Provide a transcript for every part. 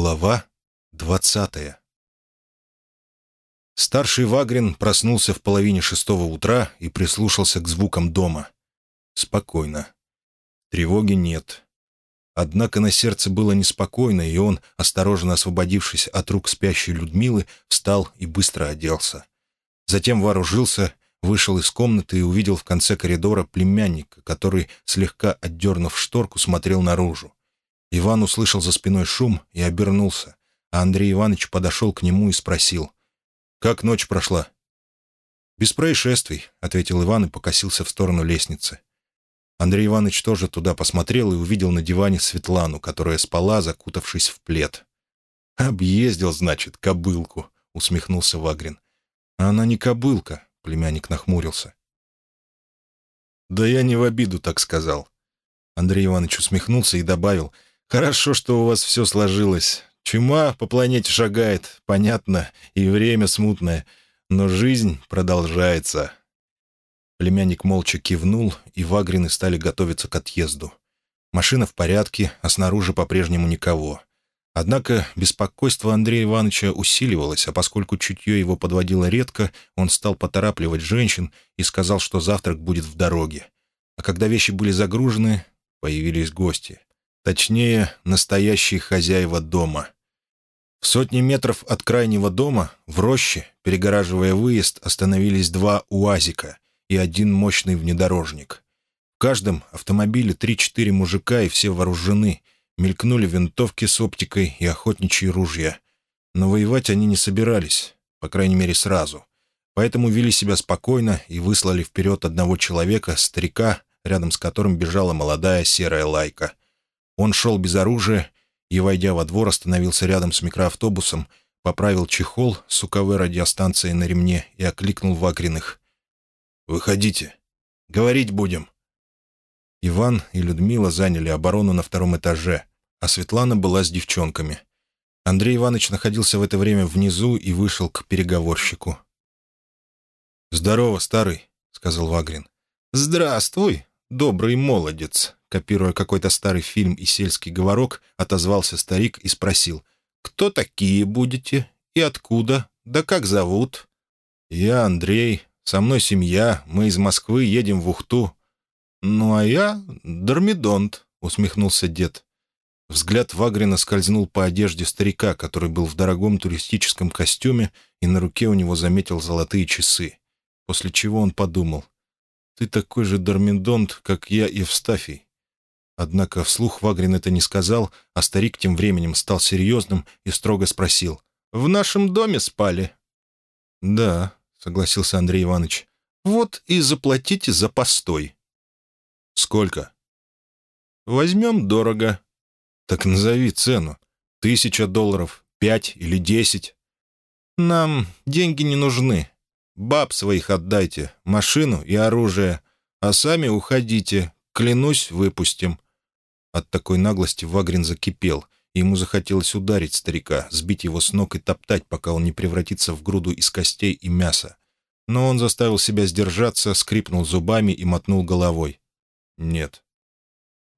Глава двадцатая Старший Вагрин проснулся в половине шестого утра и прислушался к звукам дома. Спокойно. Тревоги нет. Однако на сердце было неспокойно, и он, осторожно освободившись от рук спящей Людмилы, встал и быстро оделся. Затем вооружился, вышел из комнаты и увидел в конце коридора племянника, который, слегка отдернув шторку, смотрел наружу. Иван услышал за спиной шум и обернулся, а Андрей Иванович подошел к нему и спросил. «Как ночь прошла?» «Без происшествий», — ответил Иван и покосился в сторону лестницы. Андрей Иванович тоже туда посмотрел и увидел на диване Светлану, которая спала, закутавшись в плед. «Объездил, значит, кобылку», — усмехнулся Вагрин. «А она не кобылка», — племянник нахмурился. «Да я не в обиду так сказал». Андрей Иванович усмехнулся и добавил — Хорошо, что у вас все сложилось. Чума по планете шагает, понятно, и время смутное, но жизнь продолжается». Племянник молча кивнул, и вагрины стали готовиться к отъезду. Машина в порядке, а снаружи по-прежнему никого. Однако беспокойство Андрея Ивановича усиливалось, а поскольку чутье его подводило редко, он стал поторапливать женщин и сказал, что завтрак будет в дороге. А когда вещи были загружены, появились гости. Точнее, настоящие хозяева дома. В сотни метров от крайнего дома, в роще, перегораживая выезд, остановились два УАЗика и один мощный внедорожник. В каждом автомобиле три-четыре мужика и все вооружены. Мелькнули винтовки с оптикой и охотничьи ружья. Но воевать они не собирались, по крайней мере, сразу. Поэтому вели себя спокойно и выслали вперед одного человека, старика, рядом с которым бежала молодая серая лайка. Он шел без оружия и, войдя во двор, остановился рядом с микроавтобусом, поправил чехол с УКВ радиостанцией на ремне и окликнул Вагриных. «Выходите. Говорить будем». Иван и Людмила заняли оборону на втором этаже, а Светлана была с девчонками. Андрей Иванович находился в это время внизу и вышел к переговорщику. «Здорово, старый», — сказал Вагрин. «Здравствуй, добрый молодец», копируя какой-то старый фильм и сельский говорок, отозвался старик и спросил, «Кто такие будете? И откуда? Да как зовут?» «Я Андрей. Со мной семья. Мы из Москвы едем в Ухту». «Ну, а я Дормидонт», — усмехнулся дед. Взгляд Вагрина скользнул по одежде старика, который был в дорогом туристическом костюме, и на руке у него заметил золотые часы. После чего он подумал, «Ты такой же Дормидонт, как я Евстафий. Однако вслух Вагрин это не сказал, а старик тем временем стал серьезным и строго спросил. «В нашем доме спали?» «Да», — согласился Андрей Иванович. «Вот и заплатите за постой». «Сколько?» «Возьмем дорого». «Так назови цену. Тысяча долларов, пять или десять?» «Нам деньги не нужны. Баб своих отдайте, машину и оружие, а сами уходите, клянусь, выпустим. От такой наглости Вагрин закипел, ему захотелось ударить старика, сбить его с ног и топтать, пока он не превратится в груду из костей и мяса. Но он заставил себя сдержаться, скрипнул зубами и мотнул головой. «Нет».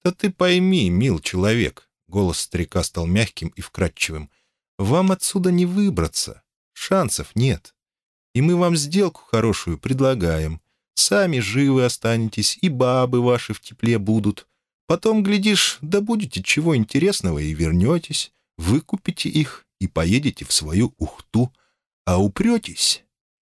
«Да ты пойми, мил человек», — голос старика стал мягким и вкрадчивым, «вам отсюда не выбраться. Шансов нет. И мы вам сделку хорошую предлагаем. Сами живы останетесь, и бабы ваши в тепле будут. Потом, глядишь, добудете чего интересного и вернетесь, выкупите их и поедете в свою Ухту. А упретесь,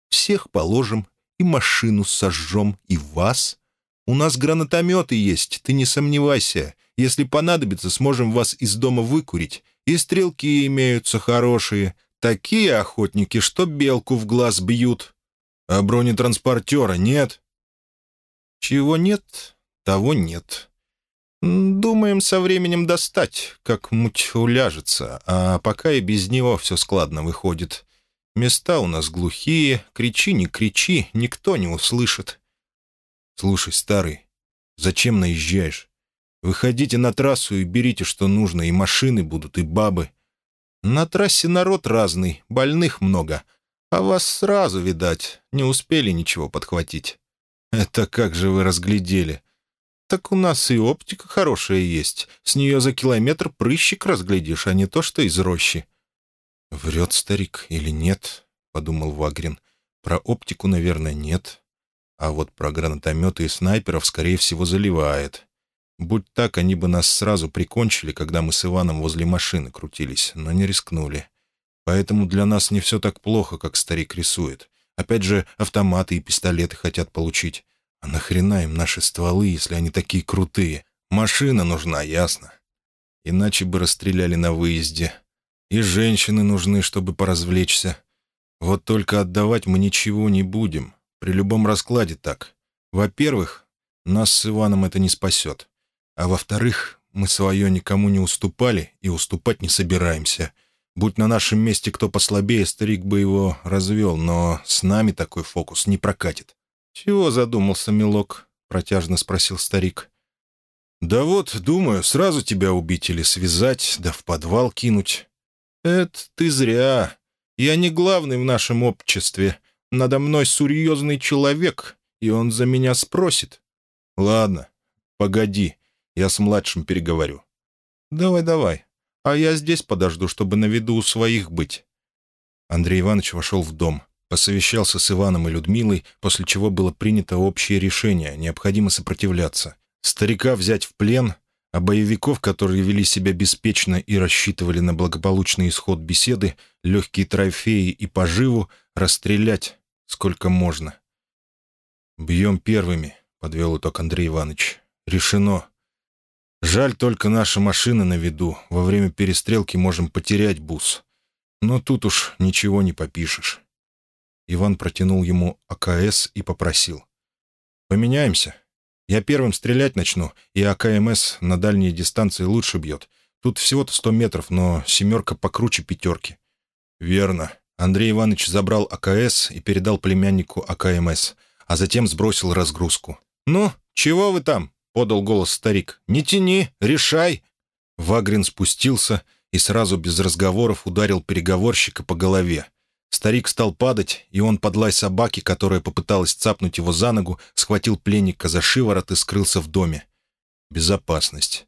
всех положим и машину сожжем, и вас. У нас гранатометы есть, ты не сомневайся. Если понадобится, сможем вас из дома выкурить. И стрелки имеются хорошие. Такие охотники, что белку в глаз бьют. А бронетранспортера нет? Чего нет, того нет. «Думаем со временем достать, как муть уляжется, а пока и без него все складно выходит. Места у нас глухие, кричи, не кричи, никто не услышит». «Слушай, старый, зачем наезжаешь? Выходите на трассу и берите, что нужно, и машины будут, и бабы. На трассе народ разный, больных много, а вас сразу, видать, не успели ничего подхватить». «Это как же вы разглядели?» Так у нас и оптика хорошая есть. С нее за километр прыщик разглядишь, а не то, что из рощи». «Врет старик или нет?» — подумал Вагрин. «Про оптику, наверное, нет. А вот про гранатометы и снайперов, скорее всего, заливает. Будь так, они бы нас сразу прикончили, когда мы с Иваном возле машины крутились, но не рискнули. Поэтому для нас не все так плохо, как старик рисует. Опять же, автоматы и пистолеты хотят получить. А нахрена им наши стволы, если они такие крутые? Машина нужна, ясно. Иначе бы расстреляли на выезде. И женщины нужны, чтобы поразвлечься. Вот только отдавать мы ничего не будем. При любом раскладе так. Во-первых, нас с Иваном это не спасет. А во-вторых, мы свое никому не уступали и уступать не собираемся. Будь на нашем месте кто послабее, старик бы его развел, но с нами такой фокус не прокатит. «Чего задумался, милок?» — протяжно спросил старик. «Да вот, думаю, сразу тебя убить или связать, да в подвал кинуть». «Это ты зря. Я не главный в нашем обществе. Надо мной серьезный человек, и он за меня спросит». «Ладно, погоди, я с младшим переговорю». «Давай, давай. А я здесь подожду, чтобы на виду у своих быть». Андрей Иванович вошел в дом посовещался с Иваном и Людмилой, после чего было принято общее решение, необходимо сопротивляться. Старика взять в плен, а боевиков, которые вели себя беспечно и рассчитывали на благополучный исход беседы, легкие трофеи и поживу, расстрелять сколько можно. «Бьем первыми», — подвел итог Андрей Иванович. «Решено. Жаль только наша машина на виду. Во время перестрелки можем потерять бус. Но тут уж ничего не попишешь». Иван протянул ему АКС и попросил. «Поменяемся. Я первым стрелять начну, и АКМС на дальней дистанции лучше бьет. Тут всего-то сто метров, но семерка покруче пятерки». «Верно». Андрей Иванович забрал АКС и передал племяннику АКМС, а затем сбросил разгрузку. «Ну, чего вы там?» — подал голос старик. «Не тяни, решай!» Вагрин спустился и сразу без разговоров ударил переговорщика по голове. Старик стал падать, и он под лай собаки, которая попыталась цапнуть его за ногу, схватил пленника за шиворот и скрылся в доме. Безопасность.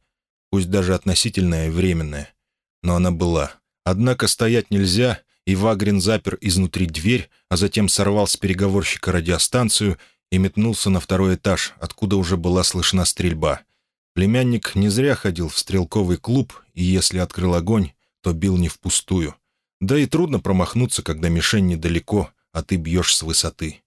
Пусть даже относительная и временная. Но она была. Однако стоять нельзя, и Вагрин запер изнутри дверь, а затем сорвал с переговорщика радиостанцию и метнулся на второй этаж, откуда уже была слышна стрельба. Племянник не зря ходил в стрелковый клуб, и если открыл огонь, то бил не впустую. Да и трудно промахнуться, когда мишень недалеко, а ты бьешь с высоты.